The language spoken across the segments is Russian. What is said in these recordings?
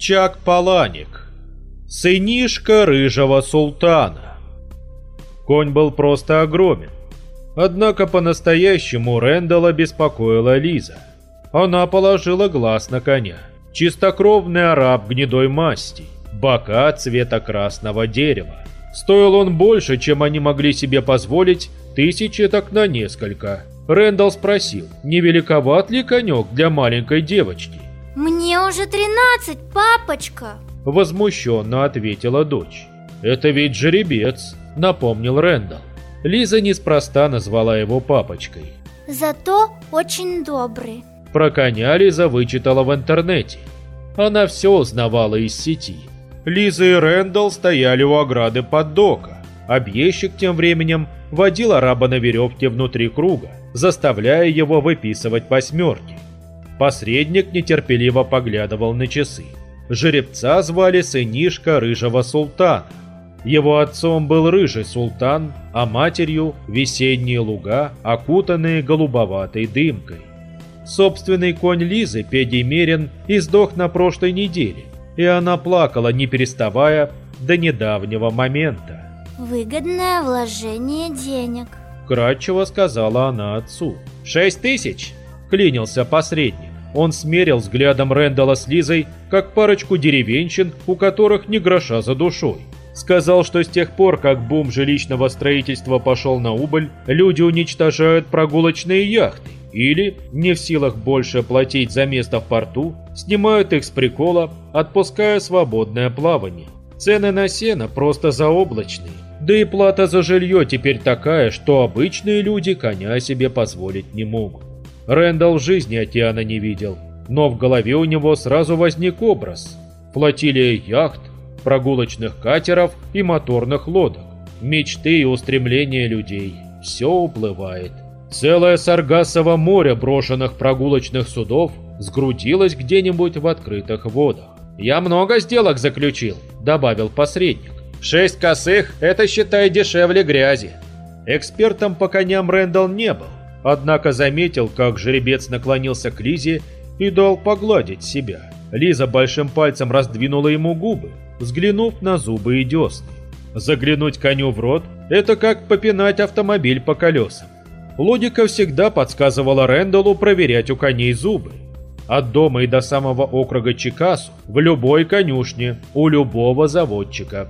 Чак Паланик. Сынишка рыжего султана. Конь был просто огромен. Однако по-настоящему Рэндала беспокоила Лиза. Она положила глаз на коня. Чистокровный араб гнедой масти, бока цвета красного дерева. Стоил он больше, чем они могли себе позволить, тысячи так на несколько. Рэндалл спросил, не великоват ли конек для маленькой девочки. Мне уже 13, папочка. Возмущенно ответила дочь. Это ведь жеребец, напомнил Рэндалл. Лиза неспроста назвала его папочкой. Зато очень добрый. Про коня Лиза вычитала в интернете. Она все узнавала из сети. Лиза и Рэндалл стояли у ограды под дока. Объездчик тем временем водил араба на веревке внутри круга, заставляя его выписывать восьмерки. Посредник нетерпеливо поглядывал на часы. Жеребца звали сынишка Рыжего Султана. Его отцом был Рыжий Султан, а матерью – весенние луга, окутанные голубоватой дымкой. Собственный конь Лизы, Педий Мерин, издох на прошлой неделе, и она плакала, не переставая, до недавнего момента. Выгодное вложение денег. Кратчево сказала она отцу. «Шесть тысяч!» – клинился посредник. Он смерил взглядом Рэндала с Лизой, как парочку деревенщин, у которых ни гроша за душой. Сказал, что с тех пор, как бум жилищного строительства пошел на убыль, люди уничтожают прогулочные яхты или, не в силах больше платить за место в порту, снимают их с прикола, отпуская свободное плавание. Цены на сено просто заоблачные, да и плата за жилье теперь такая, что обычные люди коня себе позволить не могут. Рэндалл жизни океана не видел, но в голове у него сразу возник образ. Флотилия яхт, прогулочных катеров и моторных лодок. Мечты и устремления людей. Все уплывает. Целое Саргассово море брошенных прогулочных судов сгрудилось где-нибудь в открытых водах. «Я много сделок заключил», — добавил посредник. «Шесть косых — это, считай, дешевле грязи». Экспертом по коням Рэндалл не был, однако заметил, как жеребец наклонился к Лизе и дал погладить себя. Лиза большим пальцем раздвинула ему губы, взглянув на зубы и десны. Заглянуть коню в рот – это как попинать автомобиль по колесам. Логика всегда подсказывала Рэндаллу проверять у коней зубы. От дома и до самого округа Чикасу, в любой конюшне, у любого заводчика.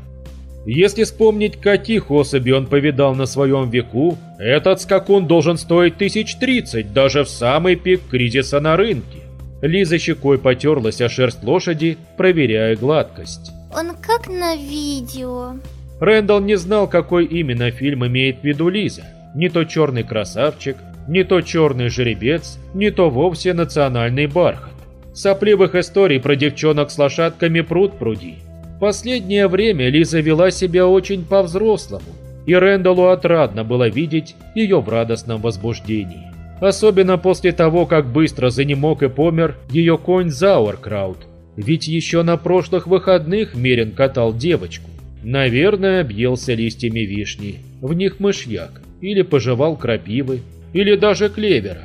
Если вспомнить, каких особей он повидал на своем веку, этот скакун должен стоить тысяч тридцать даже в самый пик кризиса на рынке. Лиза щекой потерлась о шерсть лошади, проверяя гладкость. Он как на видео. Рэндалл не знал, какой именно фильм имеет в виду Лиза. Не то черный красавчик, не то черный жеребец, не то вовсе национальный бархат. Сопливых историй про девчонок с лошадками пруд пруди. Последнее время Лиза вела себя очень по-взрослому, и Рэндаллу отрадно было видеть ее в радостном возбуждении. Особенно после того, как быстро занемог и помер ее конь Зауэркраут. Ведь еще на прошлых выходных Мерин катал девочку. Наверное, объелся листьями вишни, в них мышьяк, или пожевал крапивы, или даже клевера.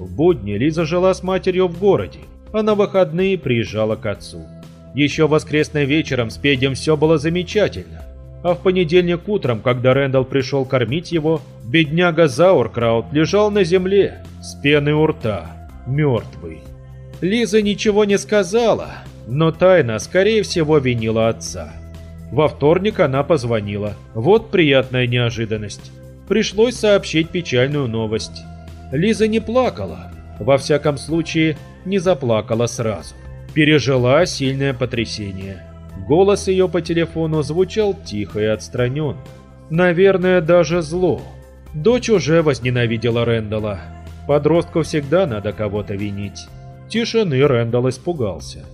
В будни Лиза жила с матерью в городе, а на выходные приезжала к отцу. Еще воскресным вечером с Педем все было замечательно, а в понедельник утром, когда Рэндалл пришел кормить его, бедняга Зауркраут лежал на земле, с пеной у рта, мертвый. Лиза ничего не сказала, но тайна, скорее всего, винила отца. Во вторник она позвонила. Вот приятная неожиданность. Пришлось сообщить печальную новость. Лиза не плакала. Во всяком случае, не заплакала сразу. Пережила сильное потрясение. Голос ее по телефону звучал тихо и отстранен. Наверное, даже зло. Дочь уже возненавидела Рэндала. Подростку всегда надо кого-то винить. Тишины Рэндалл испугался.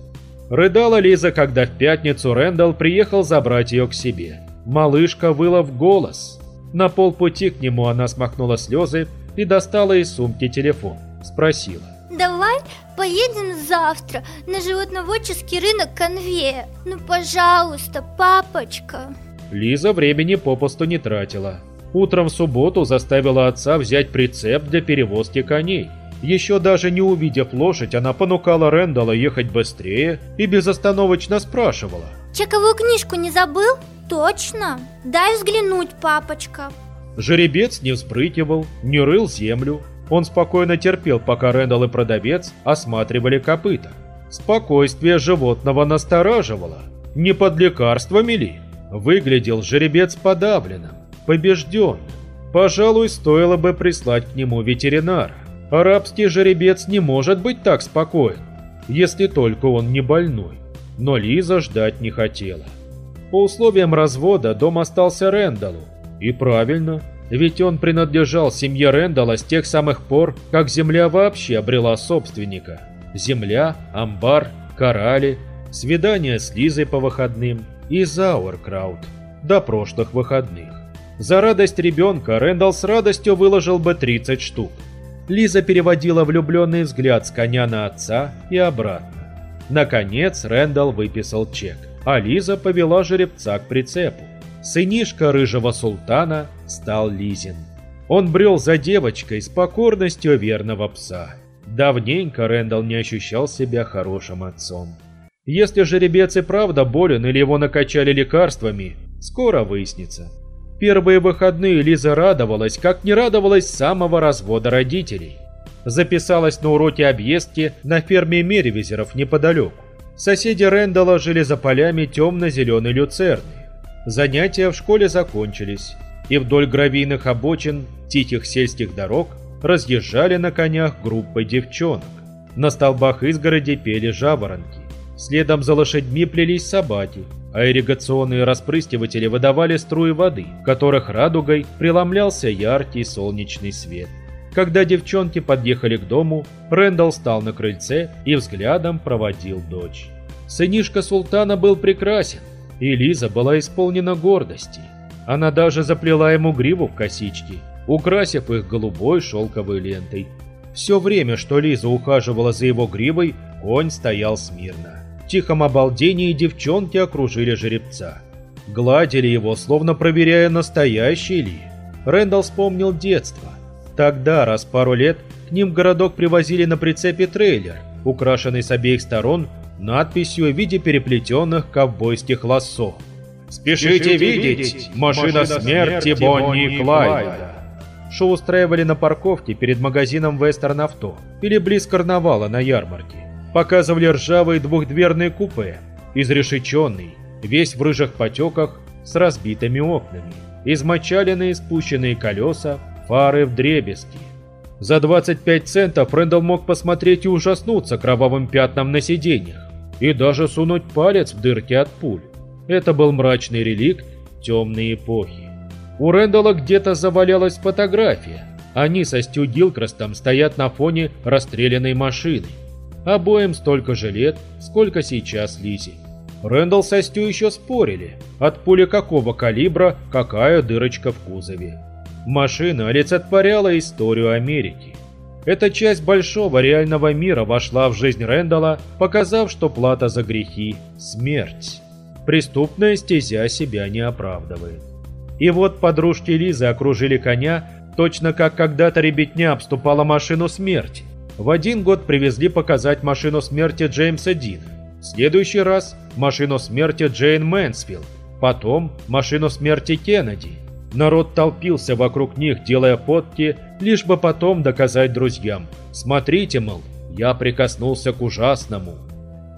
Рыдала Лиза, когда в пятницу Рэндалл приехал забрать ее к себе. Малышка выла в голос. На полпути к нему она смахнула слезы и достала из сумки телефон. Спросила. Давай поедем завтра на животноводческий рынок конвея. Ну, пожалуйста, папочка. Лиза времени попусту не тратила. Утром в субботу заставила отца взять прицеп для перевозки коней. Еще даже не увидев лошадь, она понукала Рэндала ехать быстрее и безостановочно спрашивала. Чековую книжку не забыл? Точно? Дай взглянуть, папочка. Жеребец не вспрыгивал, не рыл землю. Он спокойно терпел, пока Рэндалл и продавец осматривали копыта. Спокойствие животного настораживало. Не под лекарствами ли? Выглядел жеребец подавленным, побежденным. Пожалуй, стоило бы прислать к нему ветеринара. Арабский жеребец не может быть так спокоен, если только он не больной. Но Лиза ждать не хотела. По условиям развода дом остался Рэндаллу. И правильно, ведь он принадлежал семье Рэндалла с тех самых пор, как земля вообще обрела собственника. Земля, амбар, корали, свидания с Лизой по выходным и Зауэркраут до прошлых выходных. За радость ребенка Рэндалл с радостью выложил бы 30 штук. Лиза переводила влюбленный взгляд с коня на отца и обратно. Наконец Рэндалл выписал чек, а Лиза повела жеребца к прицепу. Сынишка рыжего султана стал Лизин. Он брел за девочкой с покорностью верного пса. Давненько Рэндалл не ощущал себя хорошим отцом. Если жеребец и правда болен или его накачали лекарствами, скоро выяснится. Первые выходные Лиза радовалась, как не радовалась самого развода родителей. Записалась на уроки объездки на ферме Меревизеров неподалеку. Соседи Рэндалла жили за полями темно-зеленой люцерны. Занятия в школе закончились, и вдоль гравийных обочин тихих сельских дорог разъезжали на конях группы девчонок. На столбах изгороди пели жаворонки. Следом за лошадьми плелись собаки, а ирригационные распрыскиватели выдавали струи воды, в которых радугой преломлялся яркий солнечный свет. Когда девчонки подъехали к дому, Рэндалл стал на крыльце и взглядом проводил дочь. Сынишка султана был прекрасен, и Лиза была исполнена гордости. Она даже заплела ему гриву в косички, украсив их голубой шелковой лентой. Все время, что Лиза ухаживала за его гривой, конь стоял смирно. В тихом обалдении девчонки окружили жеребца. Гладили его, словно проверяя, настоящий ли. Рэндалл вспомнил детство. Тогда, раз пару лет, к ним в городок привозили на прицепе трейлер, украшенный с обеих сторон надписью в виде переплетенных ковбойских лассо. «Спешите видеть! Машина смерти Бонни и Клайда!» Шоу устраивали на парковке перед магазином Western Авто или близ карнавала на ярмарке. Показывали ржавые двухдверные купе, изрешеченный, весь в рыжих потеках, с разбитыми окнами, измочаленные спущенные колеса, фары в дребезги. За 25 центов Рэндалл мог посмотреть и ужаснуться кровавым пятнам на сиденьях, и даже сунуть палец в дырки от пуль. Это был мрачный реликт темной эпохи. У Рэндалла где-то завалялась фотография. Они со Стю Гилкрастом стоят на фоне расстрелянной машины. Обоим столько же лет, сколько сейчас Лизе. Рэндалл со Стю еще спорили, от пули какого калибра какая дырочка в кузове. Машина олицетворяла историю Америки. Эта часть большого реального мира вошла в жизнь Рэндалла, показав, что плата за грехи – смерть. Преступная стезя себя не оправдывает. И вот подружки Лизы окружили коня, точно как когда-то ребятня обступала машину смерти. В один год привезли показать машину смерти Джеймса Дина. В следующий раз – машину смерти Джейн Мэнсфилд. Потом – машину смерти Кеннеди. Народ толпился вокруг них, делая фотки, лишь бы потом доказать друзьям. Смотрите, мол, я прикоснулся к ужасному.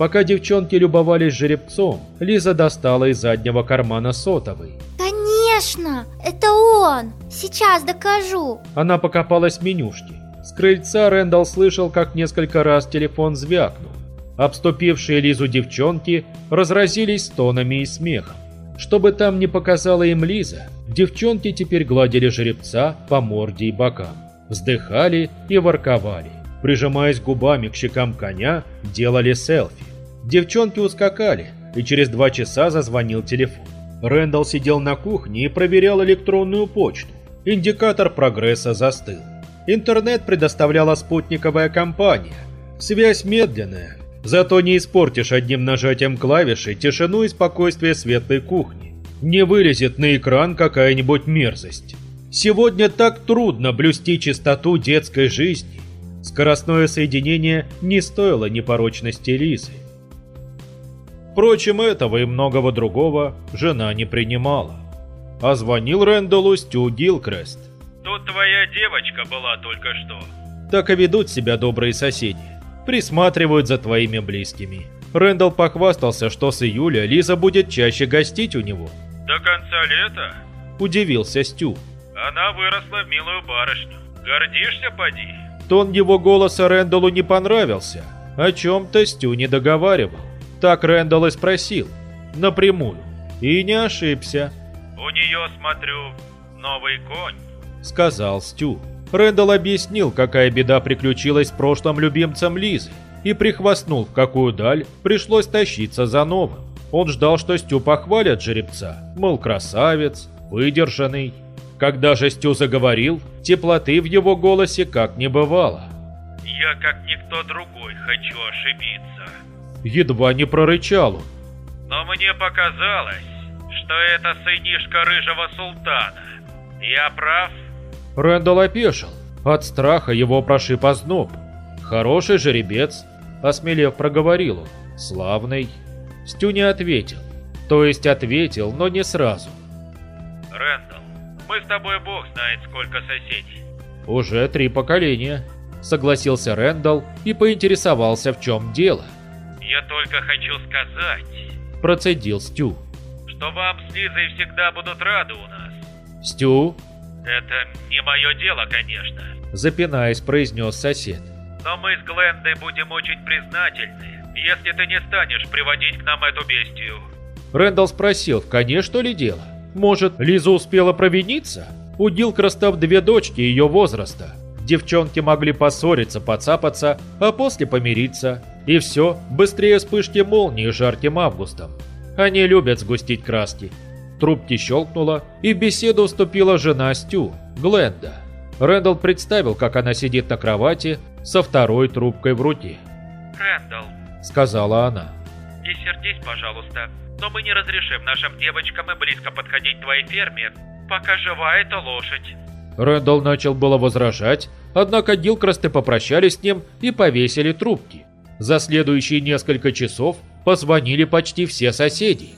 Пока девчонки любовались жеребцом, Лиза достала из заднего кармана сотовый. Конечно, это он. Сейчас докажу. Она покопалась в менюшке. С крыльца Рэндалл слышал, как несколько раз телефон звякнул. Обступившие Лизу девчонки разразились стонами и смехом. Чтобы там не показала им Лиза, девчонки теперь гладили жеребца по морде и бокам, вздыхали и ворковали. Прижимаясь губами к щекам коня, делали селфи. Девчонки ускакали, и через два часа зазвонил телефон. Рэндалл сидел на кухне и проверял электронную почту. Индикатор прогресса застыл. Интернет предоставляла спутниковая компания. Связь медленная, Зато не испортишь одним нажатием клавиши тишину и спокойствие светлой кухни. Не вылезет на экран какая-нибудь мерзость. Сегодня так трудно блюсти чистоту детской жизни. Скоростное соединение не стоило непорочности Лизы. Впрочем, этого и многого другого жена не принимала. А звонил Рэндаллу Стю Гилкрест. «Тут твоя девочка была только что». Так и ведут себя добрые соседи. Присматривают за твоими близкими. Рэндалл похвастался, что с июля Лиза будет чаще гостить у него. «До конца лета?» Удивился Стю. «Она выросла в милую барышню. Гордишься, поди?» Тон его голоса Рэндаллу не понравился. О чем-то Стю не договаривал. Так Рэндалл и спросил. Напрямую. И не ошибся. «У нее, смотрю, новый конь», — сказал Стю. Рэндалл объяснил, какая беда приключилась с прошлым любимцем Лизы, и прихвастнул, в какую даль пришлось тащиться за новым. Он ждал, что Стю похвалят жеребца, мол, красавец, выдержанный. Когда же Стю заговорил, теплоты в его голосе как не бывало. «Я, как никто другой, хочу ошибиться», Едва не прорычал он. «но мне показалось, что это сынишка рыжего султана. Я прав?» Рэндалл опешил. От страха его прошиб озноб. «Хороший жеребец», — осмелев проговорил он. «Славный». Стю не ответил. То есть ответил, но не сразу. «Рэндалл, мы с тобой бог знает сколько соседей». «Уже три поколения», — согласился Рэндалл и поинтересовался, в чем дело. «Я только хочу сказать, Процедил Стю. что вам с Лизой всегда будут рады у нас. «Стю?» Это не мое дело, конечно. Запинаясь, произнес сосед. Но мы с Глендой будем очень признательны, если ты не станешь приводить к нам эту бестию. Рэндалл спросил, в коне что ли дело? Может, Лиза успела провиниться? У Гилкрастов две дочки ее возраста. Девчонки могли поссориться, поцапаться, а после помириться. И все, быстрее вспышки молнии жарким августом. Они любят сгустить краски. Трубки щелкнула, и в беседу вступила жена Стю, Гленда. Рэндалл представил, как она сидит на кровати со второй трубкой в руке. Рэндалл, Сказала она. не сердись, пожалуйста, но мы не разрешим нашим девочкам и близко подходить к твоей ферме, пока жива эта лошадь. Рэндалл начал было возражать, однако Гилкрасты попрощались с ним и повесили трубки. За следующие несколько часов позвонили почти все соседи.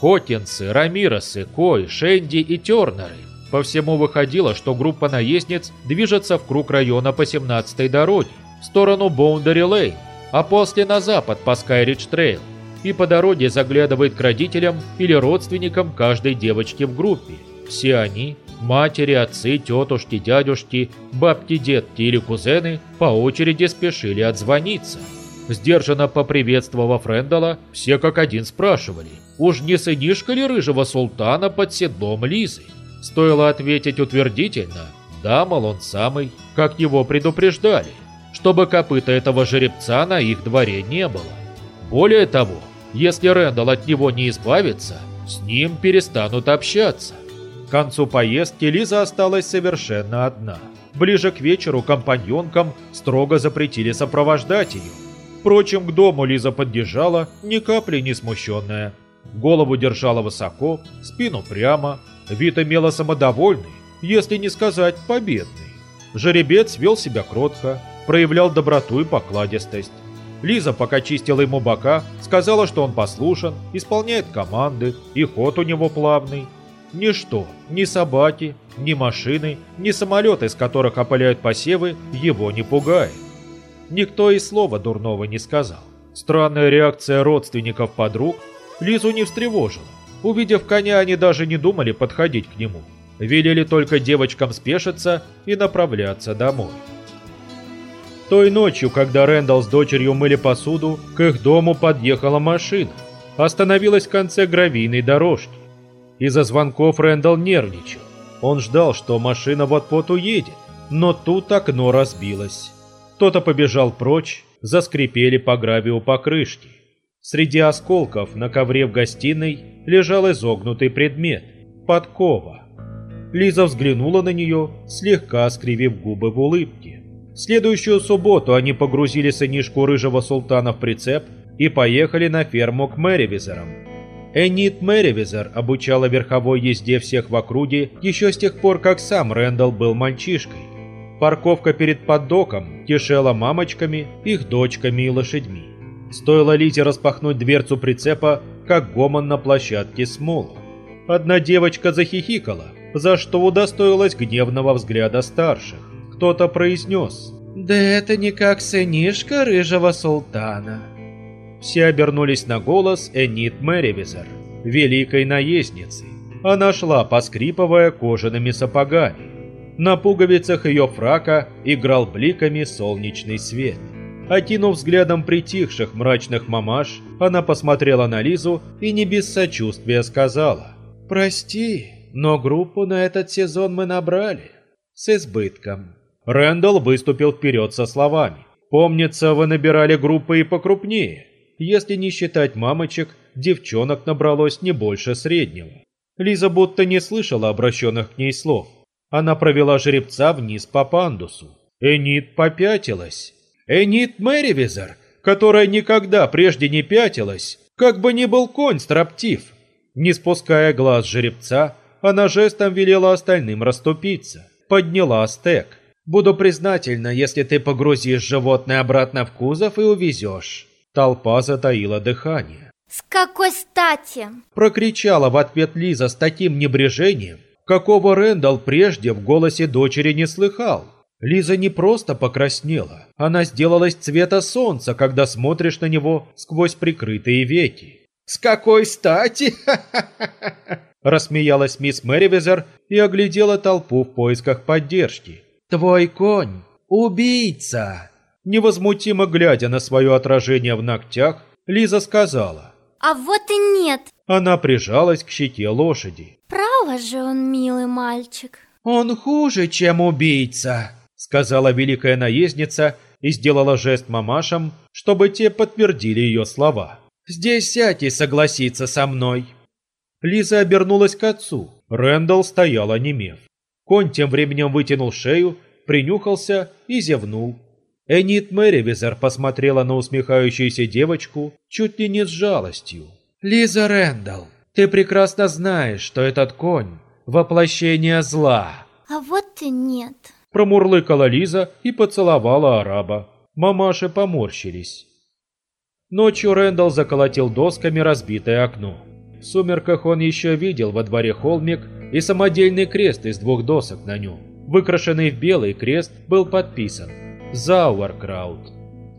Хокинсы, Рамиросы, Кой, Шенди и Тернеры. По всему выходило, что группа наездниц движется вокруг района по 17-й дороге, в сторону Боундари-Лейн, а после на запад по Скайридж-Трейл, и по дороге заглядывает к родителям или родственникам каждой девочки в группе. Все они, матери, отцы, тетушки, дядюшки, бабки, дедки или кузены, по очереди спешили отзвониться. Сдержанно поприветствовав Рэндала, все как один спрашивали, уж не сынишка ли рыжего султана под седлом Лизы? Стоило ответить утвердительно, да, мол, он самый, как его предупреждали, чтобы копыта этого жеребца на их дворе не было. Более того, если Рэндалл от него не избавится, с ним перестанут общаться. К концу поездки Лиза осталась совершенно одна. Ближе к вечеру компаньонкам строго запретили сопровождать ее. Впрочем, к дому Лиза подъезжала, ни капли не смущенная. Голову держала высоко, спину прямо, вид имела самодовольный, если не сказать победный. Жеребец вел себя кротко, проявлял доброту и покладистость. Лиза, пока чистила ему бока, сказала, что он послушен, исполняет команды, и ход у него плавный. Ничто, ни собаки, ни машины, ни самолеты, из которых опыляют посевы, его не пугает. Никто и слова дурного не сказал. Странная реакция родственников подруг Лизу не встревожила. Увидев коня, они даже не думали подходить к нему. Велели только девочкам спешиться и направляться домой. Той ночью, когда Рэндалл с дочерью мыли посуду, к их дому подъехала машина. Остановилась в конце гравийной дорожки. Из-за звонков Рэндалл нервничал. Он ждал, что машина вот-вот уедет, но тут окно разбилось. Кто-то побежал прочь, заскрипели по гравию покрышки. Среди осколков на ковре в гостиной лежал изогнутый предмет – подкова. Лиза взглянула на нее, слегка скривив губы в улыбке. В следующую субботу они погрузили сынишку рыжего султана в прицеп и поехали на ферму к Мэривизерам. Энит Мэривизер обучала верховой езде всех в округе еще с тех пор, как сам Рэндалл был мальчишкой. Парковка перед поддоком кишела мамочками, их дочками и лошадьми. Стоило Лизе распахнуть дверцу прицепа, как гомон на площадке смолк. Одна девочка захихикала, за что удостоилась гневного взгляда старших. Кто-то произнес «Да это не как сынишка рыжего султана». Все обернулись на голос Энит Мэривизер, великой наездницы. Она шла, поскрипывая кожаными сапогами. На пуговицах ее фрака играл бликами солнечный свет. Окинув взглядом притихших мрачных мамаш, она посмотрела на Лизу и не без сочувствия сказала «Прости, но группу на этот сезон мы набрали. С избытком». Рэндалл выступил вперед со словами «Помнится, вы набирали группы и покрупнее. Если не считать мамочек, девчонок набралось не больше среднего». Лиза будто не слышала обращенных к ней слов. Она провела жеребца вниз по пандусу. Энит попятилась. Энит Мэривизер, которая никогда прежде не пятилась, как бы ни был конь строптив. Не спуская глаз жеребца, она жестом велела остальным расступиться. Подняла стек. «Буду признательна, если ты погрузишь животное обратно в кузов и увезешь». Толпа затаила дыхание. С какой стати? Прокричала в ответ Лиза с таким небрежением, какого Рэндалл прежде в голосе дочери не слыхал. Лиза не просто покраснела, она сделалась цвета солнца, когда смотришь на него сквозь прикрытые веки. «С какой стати?» Рассмеялась мисс Мэривизер и оглядела толпу в поисках поддержки. «Твой конь – убийца!» Невозмутимо глядя на свое отражение в ногтях, Лиза сказала. А вот и нет. Она прижалась к щеке лошади. Право же он милый мальчик. Он хуже, чем убийца, сказала великая наездница и сделала жест мамашам, чтобы те подтвердили ее слова. Здесь сядь и согласиться со мной. Лиза обернулась к отцу. Рэндалл стоял онемев. Конь тем временем вытянул шею, принюхался и зевнул. Энит Мэривизер посмотрела на усмехающуюся девочку чуть ли не с жалостью. «Лиза Рэндалл, ты прекрасно знаешь, что этот конь – воплощение зла». «А вот и нет». Промурлыкала Лиза и поцеловала араба. Мамаши поморщились. Ночью Рэндалл заколотил досками разбитое окно. В сумерках он еще видел во дворе холмик и самодельный крест из двух досок на нем. Выкрашенный в белый крест был подписан Зауэркраут.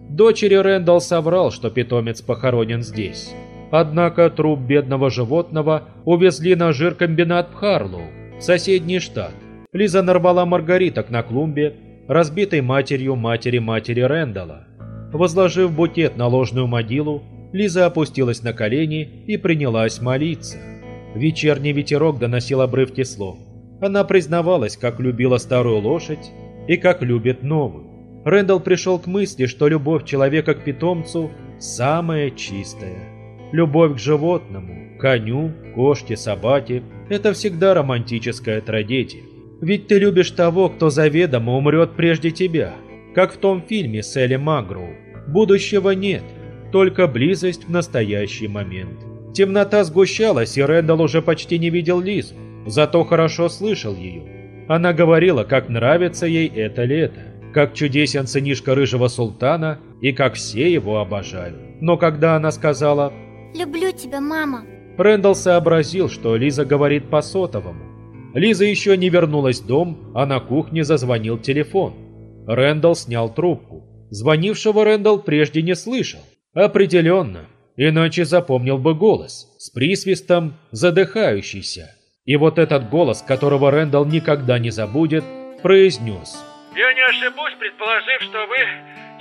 Дочери Рэндалл соврал, что питомец похоронен здесь. Однако труп бедного животного увезли на жиркомбинат в Харлоу, соседний штат. Лиза нарвала маргариток на клумбе, разбитой матерью матери-матери Рэндалла. Возложив букет на ложную могилу, Лиза опустилась на колени и принялась молиться. Вечерний ветерок доносил обрывки слов. Она признавалась, как любила старую лошадь и как любит новую. Рэндалл пришел к мысли, что любовь человека к питомцу самая чистая. Любовь к животному, коню, кошке, собаке – это всегда романтическая трагедия. Ведь ты любишь того, кто заведомо умрет прежде тебя, как в том фильме с Элли Магроу. Будущего нет, только близость в настоящий момент. Темнота сгущалась, и Рэндалл уже почти не видел Лизу, зато хорошо слышал ее. Она говорила, как нравится ей это лето как чудесен сынишка рыжего султана и как все его обожают. Но когда она сказала «Люблю тебя, мама», Рэндалл сообразил, что Лиза говорит по сотовому. Лиза еще не вернулась в дом, а на кухне зазвонил телефон. Рэндалл снял трубку. Звонившего Рэндалл прежде не слышал. Определенно, иначе запомнил бы голос, с присвистом задыхающийся. И вот этот голос, которого Рэндалл никогда не забудет, произнес – я не ошибусь, предположив, что вы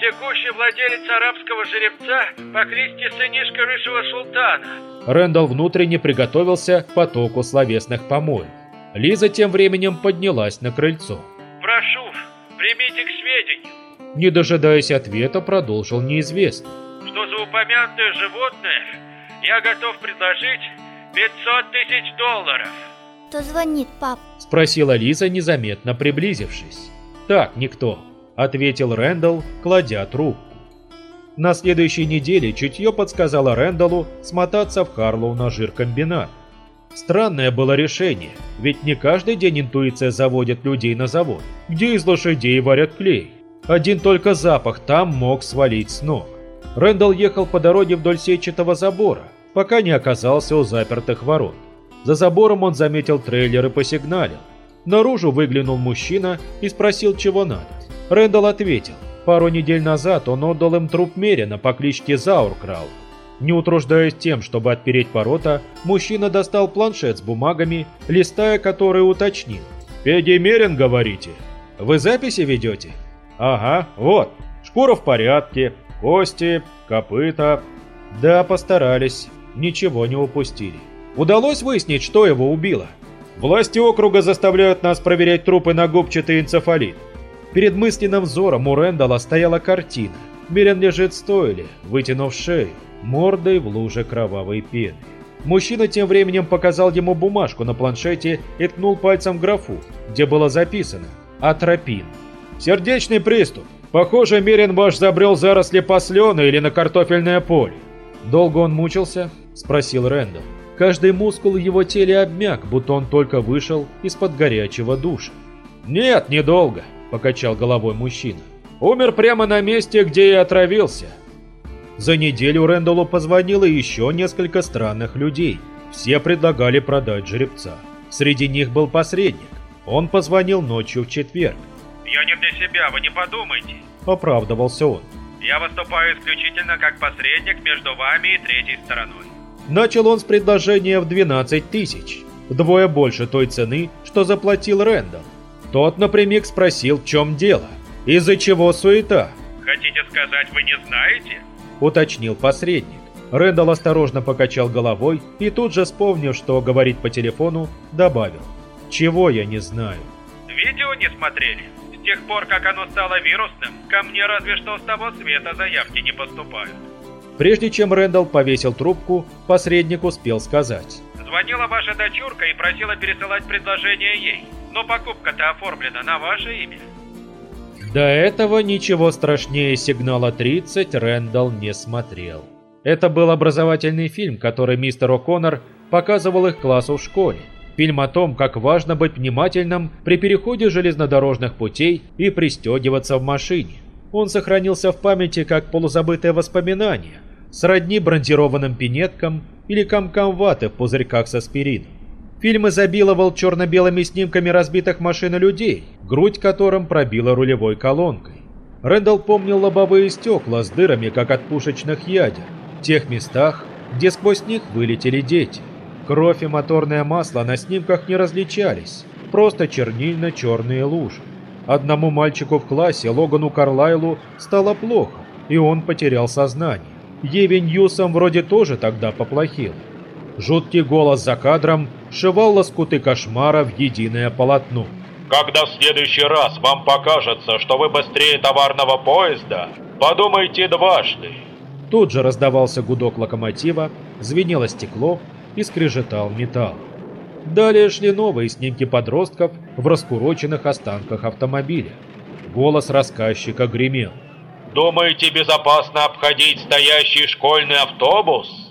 текущий владелец арабского жеребца по кличке сынишка Рыжего Султана. Рэндалл внутренне приготовился к потоку словесных помоев. Лиза тем временем поднялась на крыльцо. Прошу, примите к сведению. Не дожидаясь ответа, продолжил неизвестный. Что за упомянутое животное я готов предложить 500 тысяч долларов. Кто звонит, пап? Спросила Лиза, незаметно приблизившись. «Так, никто», — ответил Рэндалл, кладя трубку. На следующей неделе чутье подсказало Рэндаллу смотаться в Харлоу на жиркомбинат. Странное было решение, ведь не каждый день интуиция заводит людей на завод, где из лошадей варят клей. Один только запах там мог свалить с ног. Рэндалл ехал по дороге вдоль сетчатого забора, пока не оказался у запертых ворот. За забором он заметил трейлер и посигналил. Наружу выглянул мужчина и спросил, чего надо. Рэндалл ответил. Пару недель назад он отдал им труп Мерина по кличке Зауркрау. Не утруждаясь тем, чтобы отпереть ворота, мужчина достал планшет с бумагами, листая которые уточнил. «Педи Мерин, говорите? Вы записи ведете?» «Ага, вот. Шкура в порядке, кости, копыта». «Да, постарались. Ничего не упустили. Удалось выяснить, что его убило?» «Власти округа заставляют нас проверять трупы на губчатый энцефалит. Перед мысленным взором у Рэндала стояла картина. Мирен лежит стойле, вытянув шею, мордой в луже кровавой пены. Мужчина тем временем показал ему бумажку на планшете и ткнул пальцем в графу, где было записано «Атропин». «Сердечный приступ. Похоже, Мерин ваш забрел заросли послена или на картофельное поле». «Долго он мучился?» – спросил Рэндалл. Каждый мускул в его теле обмяк, будто он только вышел из-под горячего душа. «Нет, недолго», – покачал головой мужчина. «Умер прямо на месте, где и отравился». За неделю Рэндаллу позвонило еще несколько странных людей. Все предлагали продать жеребца. Среди них был посредник. Он позвонил ночью в четверг. «Я не для себя, вы не подумайте», – оправдывался он. «Я выступаю исключительно как посредник между вами и третьей стороной». Начал он с предложения в 12 тысяч, вдвое больше той цены, что заплатил Рэндалл. Тот напрямик спросил, в чем дело, из-за чего суета. «Хотите сказать, вы не знаете?» – уточнил посредник. Рэндалл осторожно покачал головой и тут же, вспомнив, что говорить по телефону, добавил. «Чего я не знаю?» «Видео не смотрели? С тех пор, как оно стало вирусным, ко мне разве что с того света заявки не поступают». Прежде чем Рэндалл повесил трубку, посредник успел сказать. «Звонила ваша дочурка и просила пересылать предложение ей, но покупка-то оформлена на ваше имя». До этого ничего страшнее сигнала 30 Рэндалл не смотрел. Это был образовательный фильм, который мистер О'Коннор показывал их классу в школе. Фильм о том, как важно быть внимательным при переходе железнодорожных путей и пристегиваться в машине. Он сохранился в памяти как полузабытое воспоминание, сродни бронзированным пинеткам или комкам ваты в пузырьках с аспирином. Фильм изобиловал черно-белыми снимками разбитых машин и людей, грудь которым пробила рулевой колонкой. Рэндалл помнил лобовые стекла с дырами, как от пушечных ядер, в тех местах, где сквозь них вылетели дети. Кровь и моторное масло на снимках не различались, просто чернильно-черные лужи. Одному мальчику в классе, Логану Карлайлу, стало плохо, и он потерял сознание. Еве Ньюсом вроде тоже тогда поплохел. Жуткий голос за кадром шивал лоскуты кошмара в единое полотно. Когда в следующий раз вам покажется, что вы быстрее товарного поезда, подумайте дважды. Тут же раздавался гудок локомотива, звенело стекло и скрежетал металл. Далее шли новые снимки подростков в раскуроченных останках автомобиля. Голос рассказчика гремел. «Думаете, безопасно обходить стоящий школьный автобус?»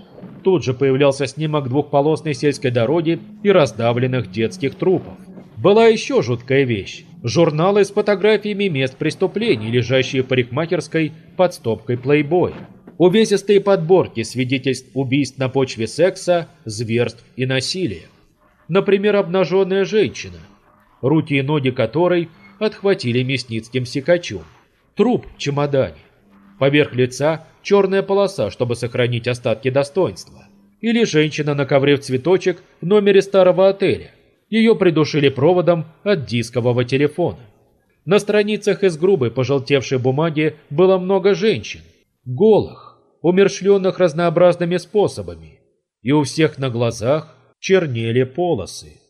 Тут же появлялся снимок двухполосной сельской дороги и раздавленных детских трупов. Была еще жуткая вещь. Журналы с фотографиями мест преступлений, лежащие парикмахерской под стопкой плейбоя. Увесистые подборки свидетельств убийств на почве секса, зверств и насилия. Например, обнаженная женщина, руки и ноги которой отхватили мясницким секачом. Труп в чемодане. Поверх лица черная полоса, чтобы сохранить остатки достоинства. Или женщина на ковре в цветочек в номере старого отеля. Ее придушили проводом от дискового телефона. На страницах из грубой пожелтевшей бумаги было много женщин. Голых, умершленных разнообразными способами. И у всех на глазах чернели полосы.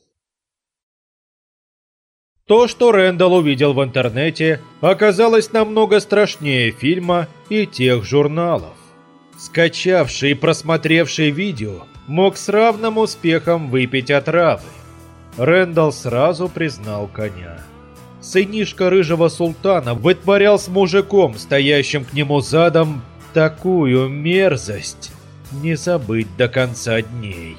То, что Рэндалл увидел в интернете, оказалось намного страшнее фильма и тех журналов. Скачавший и просмотревший видео мог с равным успехом выпить отравы. Рэндалл сразу признал коня. Сынишка рыжего султана вытворял с мужиком, стоящим к нему задом, такую мерзость, не забыть до конца дней.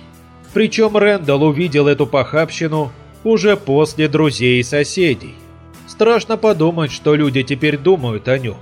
Причем Рэндалл увидел эту похабщину уже после друзей и соседей. Страшно подумать, что люди теперь думают о нем.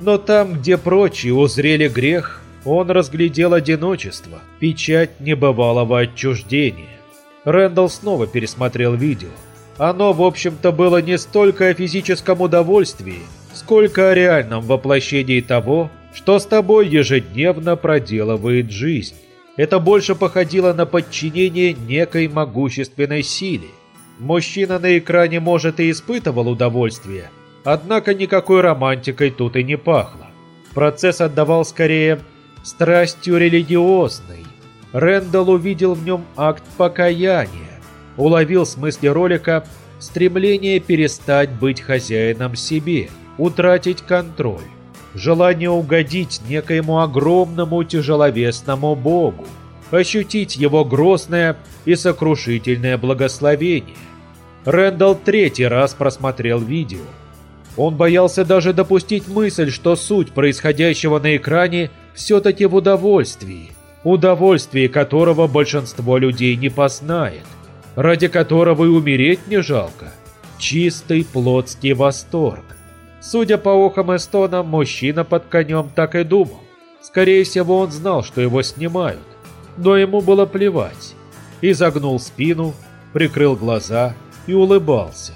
Но там, где прочие узрели грех, он разглядел одиночество, печать небывалого отчуждения. Рэндалл снова пересмотрел видео. Оно, в общем-то, было не столько о физическом удовольствии, сколько о реальном воплощении того, что с тобой ежедневно проделывает жизнь. Это больше походило на подчинение некой могущественной силе. Мужчина на экране, может, и испытывал удовольствие, однако никакой романтикой тут и не пахло. Процесс отдавал скорее страстью религиозной. Рэндалл увидел в нем акт покаяния, уловил в смысле ролика стремление перестать быть хозяином себе, утратить контроль желание угодить некоему огромному тяжеловесному богу, ощутить его грозное и сокрушительное благословение. Рэндалл третий раз просмотрел видео. Он боялся даже допустить мысль, что суть происходящего на экране все-таки в удовольствии, удовольствии которого большинство людей не познает, ради которого и умереть не жалко. Чистый плотский восторг. Судя по ухам и стонам, мужчина под конем так и думал. Скорее всего, он знал, что его снимают. Но ему было плевать. Изогнул спину, прикрыл глаза и улыбался.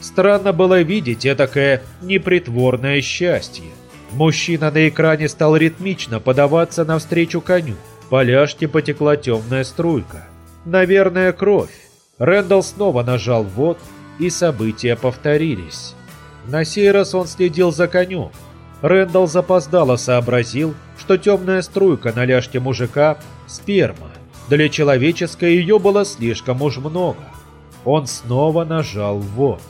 Странно было видеть этакое непритворное счастье. Мужчина на экране стал ритмично подаваться навстречу коню. По потекла темная струйка. Наверное, кровь. Рэндалл снова нажал «вот», и события повторились. На сей раз он следил за конем. Рэндалл запоздало сообразил, что темная струйка на ляжке мужика – сперма. Для человеческой ее было слишком уж много. Он снова нажал «вот».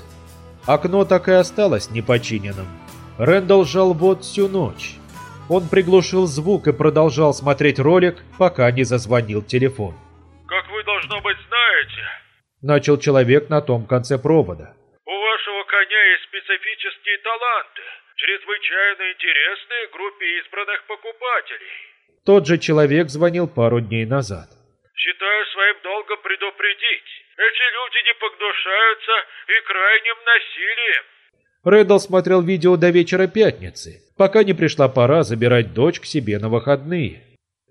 Окно так и осталось непочиненным. Рэндалл жал «вот» всю ночь. Он приглушил звук и продолжал смотреть ролик, пока не зазвонил телефон. «Как вы, должно быть, знаете...» Начал человек на том конце провода специфические таланты, чрезвычайно интересные группе избранных покупателей. Тот же человек звонил пару дней назад. Считаю своим долгом предупредить. Эти люди не погнушаются и крайним насилием. Рэддл смотрел видео до вечера пятницы, пока не пришла пора забирать дочь к себе на выходные.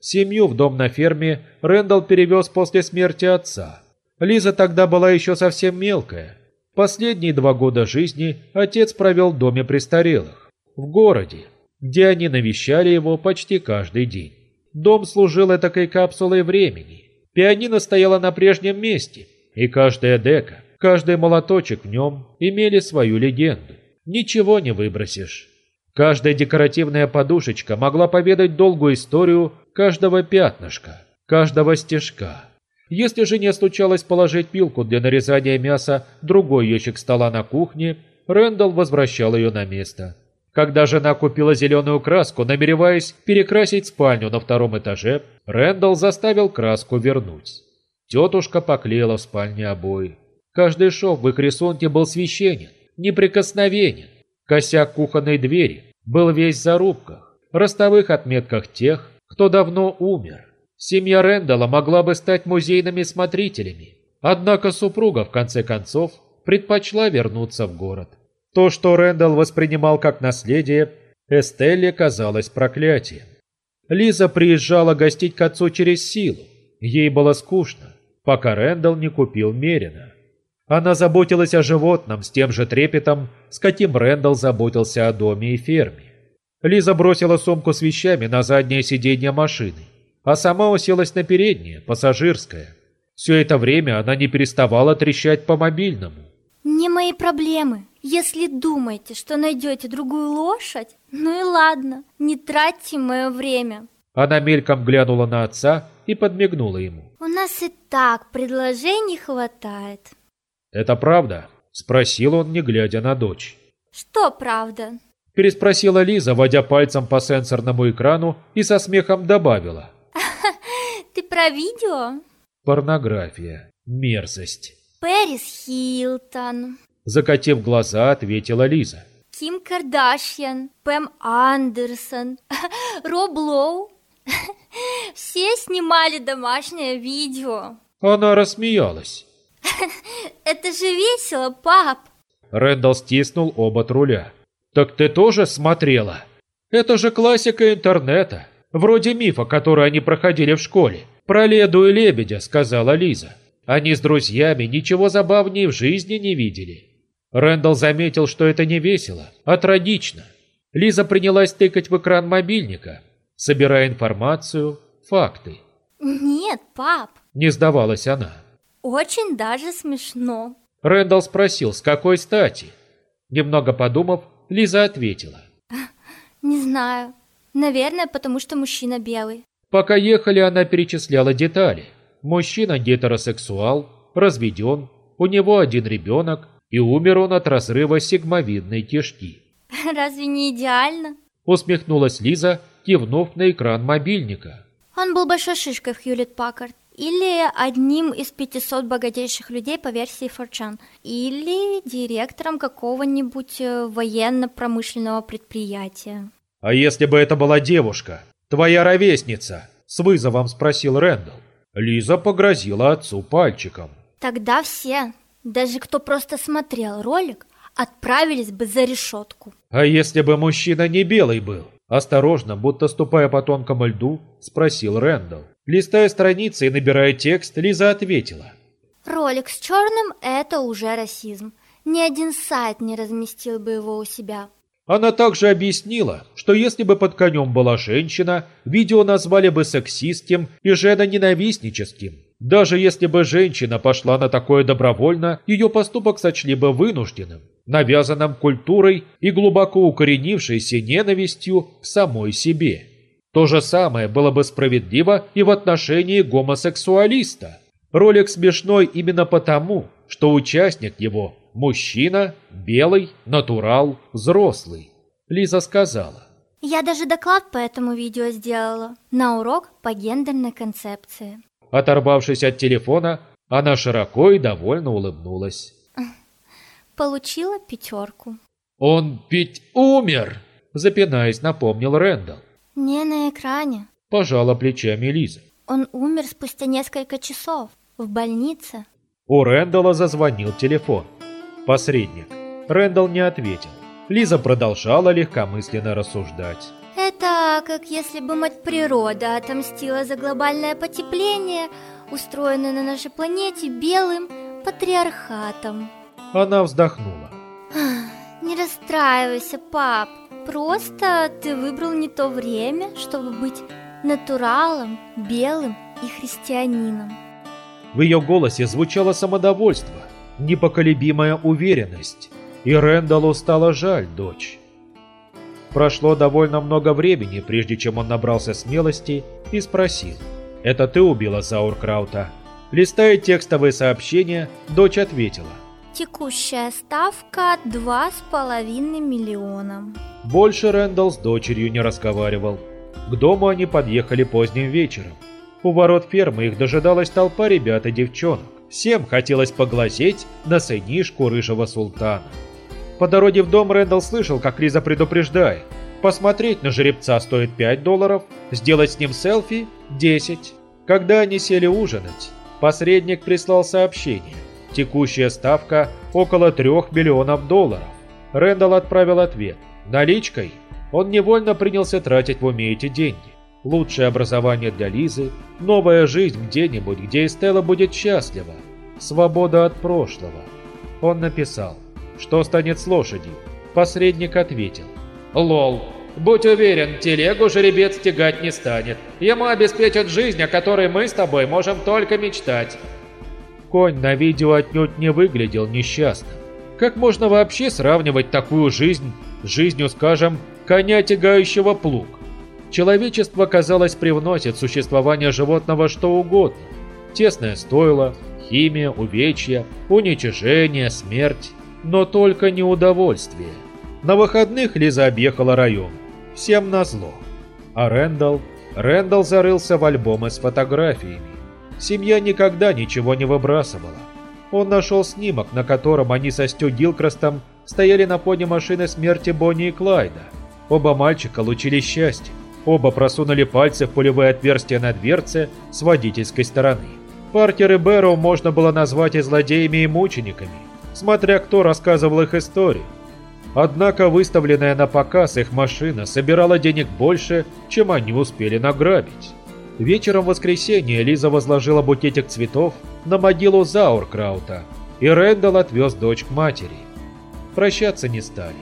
Семью в дом на ферме Рэндалл перевез после смерти отца. Лиза тогда была еще совсем мелкая, Последние два года жизни отец провел в доме престарелых, в городе, где они навещали его почти каждый день. Дом служил этакой капсулой времени. Пианино стояло на прежнем месте, и каждая дека, каждый молоточек в нем имели свою легенду. Ничего не выбросишь. Каждая декоративная подушечка могла поведать долгую историю каждого пятнышка, каждого стежка. Если жене случалось положить пилку для нарезания мяса в другой ящик стола на кухне, Рэндалл возвращал ее на место. Когда жена купила зеленую краску, намереваясь перекрасить спальню на втором этаже, Рэндалл заставил краску вернуть. Тетушка поклеила в спальне обои. Каждый шов в их рисунке был священен, неприкосновенен. Косяк кухонной двери был весь в зарубках, ростовых отметках тех, кто давно умер. Семья Рэндалла могла бы стать музейными смотрителями, однако супруга, в конце концов, предпочла вернуться в город. То, что Рэндалл воспринимал как наследие, Эстелле казалось проклятием. Лиза приезжала гостить к отцу через силу. Ей было скучно, пока Рэндалл не купил Мерина. Она заботилась о животном с тем же трепетом, с каким Рэндалл заботился о доме и ферме. Лиза бросила сумку с вещами на заднее сиденье машины а сама уселась на переднее, пассажирское. Все это время она не переставала трещать по мобильному. Не мои проблемы. Если думаете, что найдете другую лошадь, ну и ладно, не тратьте мое время. Она мельком глянула на отца и подмигнула ему. У нас и так предложений хватает. Это правда? Спросил он, не глядя на дочь. Что правда? Переспросила Лиза, водя пальцем по сенсорному экрану и со смехом добавила. Ты про видео? Порнография. Мерзость. Пэрис Хилтон. Закатив глаза, ответила Лиза. Ким Кардашьян, Пэм Андерсон, Роб Лоу. Все снимали домашнее видео. Она рассмеялась. Это же весело, пап. Рэндалл стиснул обод руля. «Так ты тоже смотрела? Это же классика интернета. Вроде мифа, который они проходили в школе. Про Леду и Лебедя», — сказала Лиза. Они с друзьями ничего забавнее в жизни не видели. Рэндалл заметил, что это не весело, а трагично. Лиза принялась тыкать в экран мобильника, собирая информацию, факты. Нет, пап. Не сдавалась она. Очень даже смешно. Рэндалл спросил, с какой стати. Немного подумав, Лиза ответила. Не знаю. Наверное, потому что мужчина белый. Пока ехали, она перечисляла детали. Мужчина гетеросексуал, разведен, у него один ребенок, и умер он от разрыва сигмовидной кишки. Разве не идеально? Усмехнулась Лиза, кивнув на экран мобильника. Он был большой шишкой в Хьюлит Паккард. Или одним из 500 богатейших людей по версии Форчан. Или директором какого-нибудь э, военно-промышленного предприятия. «А если бы это была девушка? Твоя ровесница?» С вызовом спросил Рэндалл. Лиза погрозила отцу пальчиком. Тогда все, даже кто просто смотрел ролик, отправились бы за решетку. А если бы мужчина не белый был? Осторожно, будто ступая по тонкому льду, спросил Рэндалл. Листая страницы и набирая текст, Лиза ответила. Ролик с черным – это уже расизм. Ни один сайт не разместил бы его у себя. Она также объяснила, что если бы под конем была женщина, видео назвали бы сексистским и женоненавистническим. Даже если бы женщина пошла на такое добровольно, ее поступок сочли бы вынужденным, навязанным культурой и глубоко укоренившейся ненавистью к самой себе. То же самое было бы справедливо и в отношении гомосексуалиста. Ролик смешной именно потому, что участник его – мужчина, белый, натурал, взрослый. Лиза сказала. Я даже доклад по этому видео сделала на урок по гендерной концепции. Оторвавшись от телефона, она широко и довольно улыбнулась. Получила пятерку. «Он ведь умер!» Запинаясь, напомнил Рэндалл. Не на экране. Пожала плечами Лиза. Он умер спустя несколько часов в больнице. У Рэндалла зазвонил телефон. Посредник. Рэндалл не ответил. Лиза продолжала легкомысленно рассуждать. Это как если бы мать природа отомстила за глобальное потепление, устроенное на нашей планете белым патриархатом. Она вздохнула. Не расстраивайся, пап. Просто ты выбрал не то время, чтобы быть натуралом, белым и христианином. В ее голосе звучало самодовольство, непоколебимая уверенность, и Рэндаллу стало жаль дочь. Прошло довольно много времени, прежде чем он набрался смелости и спросил. «Это ты убила Зауркраута?» Листая текстовые сообщения, дочь ответила. Текущая ставка два с половиной миллиона. Больше Рэндалл с дочерью не разговаривал. К дому они подъехали поздним вечером. У ворот фермы их дожидалась толпа ребят и девчонок. Всем хотелось поглазеть на сынишку рыжего султана. По дороге в дом Рэндалл слышал, как Лиза предупреждает. Посмотреть на жеребца стоит 5 долларов, сделать с ним селфи – 10. Когда они сели ужинать, посредник прислал сообщение. Текущая ставка – около 3 миллионов долларов. Рэндалл отправил ответ. Наличкой он невольно принялся тратить в уме эти деньги. Лучшее образование для Лизы, новая жизнь где-нибудь, где Эстелла будет счастлива, свобода от прошлого. Он написал, что станет с лошадью. Посредник ответил, «Лол, будь уверен, телегу жеребец тягать не станет. Ему обеспечат жизнь, о которой мы с тобой можем только мечтать». Конь на видео отнюдь не выглядел несчастным. Как можно вообще сравнивать такую жизнь с жизнью, скажем, коня, тягающего плуг? Человечество, казалось, привносит в существование животного что угодно. Тесное стойло, химия, увечья, уничижение, смерть. Но только не удовольствие. На выходных Лиза объехала район. Всем назло. А Рэндалл? Рэндалл зарылся в альбомы с фотографиями. Семья никогда ничего не выбрасывала. Он нашел снимок, на котором они со Стю Гилкрастом стояли на фоне машины смерти Бонни и Клайда. Оба мальчика лучили счастье. Оба просунули пальцы в пулевые отверстия на дверце с водительской стороны. Паркер и Бэрроу можно было назвать и злодеями, и мучениками, смотря кто рассказывал их историю. Однако выставленная на показ их машина собирала денег больше, чем они успели награбить. Вечером в воскресенье Лиза возложила букетик цветов на могилу Зауркраута, и Рэндалл отвез дочь к матери. Прощаться не стали.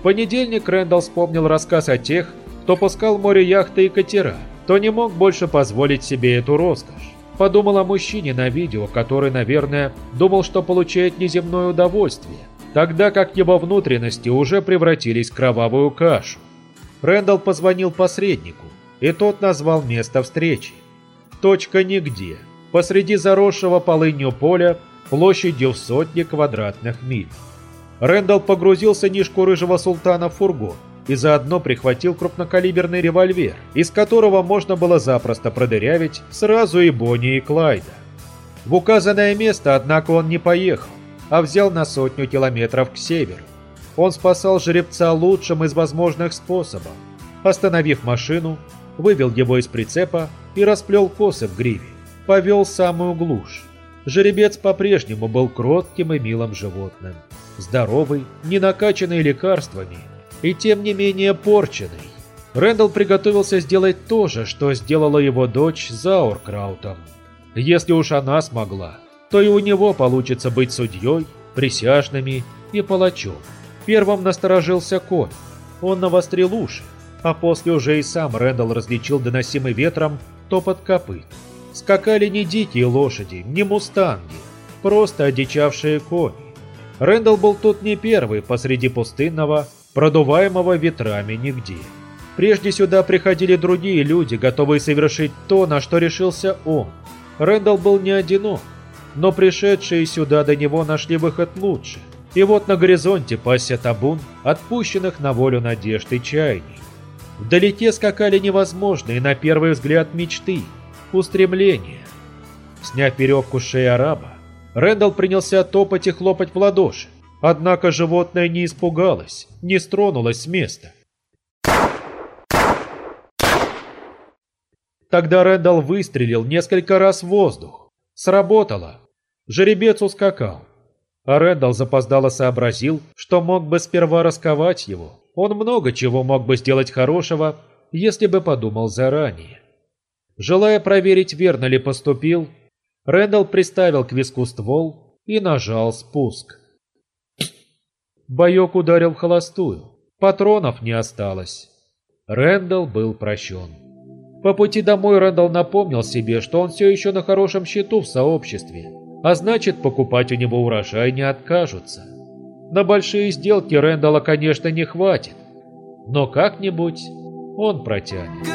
В понедельник Рэндалл вспомнил рассказ о тех, кто пускал море яхты и катера, кто не мог больше позволить себе эту роскошь. Подумал о мужчине на видео, который, наверное, думал, что получает неземное удовольствие, тогда как его внутренности уже превратились в кровавую кашу. Рэндалл позвонил посреднику, и тот назвал место встречи. Точка нигде, посреди заросшего полынью поля, площадью в сотни квадратных миль. Рэндалл погрузился нишку рыжего султана в фургон и заодно прихватил крупнокалиберный револьвер, из которого можно было запросто продырявить сразу и Бонни и Клайда. В указанное место, однако, он не поехал а взял на сотню километров к северу. Он спасал жеребца лучшим из возможных способов. Остановив машину, вывел его из прицепа и расплел косы в гриве. Повел самую глушь. Жеребец по-прежнему был кротким и милым животным. Здоровый, не накачанный лекарствами и тем не менее порченный. Рэндалл приготовился сделать то же, что сделала его дочь Зауркраутом. Если уж она смогла, то и у него получится быть судьей, присяжными и палачом. Первым насторожился конь. Он навострил уши, а после уже и сам Рэндалл различил доносимый ветром топот копыт. Скакали не дикие лошади, не мустанги, просто одичавшие кони. Рэндалл был тут не первый посреди пустынного, продуваемого ветрами нигде. Прежде сюда приходили другие люди, готовые совершить то, на что решился он. Рэндалл был не одинок но пришедшие сюда до него нашли выход лучше. И вот на горизонте пасся табун, отпущенных на волю надежд и чаяний. Вдалеке скакали невозможные, на первый взгляд, мечты, устремления. Сняв веревку с шеи араба, Рэндалл принялся топать и хлопать в ладоши. Однако животное не испугалось, не стронулось с места. Тогда Рэндалл выстрелил несколько раз в воздух. Сработало. Жеребец ускакал. А Рэндалл запоздало сообразил, что мог бы сперва расковать его. Он много чего мог бы сделать хорошего, если бы подумал заранее. Желая проверить, верно ли поступил, Рэндалл приставил к виску ствол и нажал спуск. Боек ударил холостую. Патронов не осталось. Рэндалл был прощен. По пути домой Рэндалл напомнил себе, что он все еще на хорошем счету в сообществе а значит покупать у него урожай не откажутся. На большие сделки Рэндала, конечно, не хватит, но как-нибудь он протянет.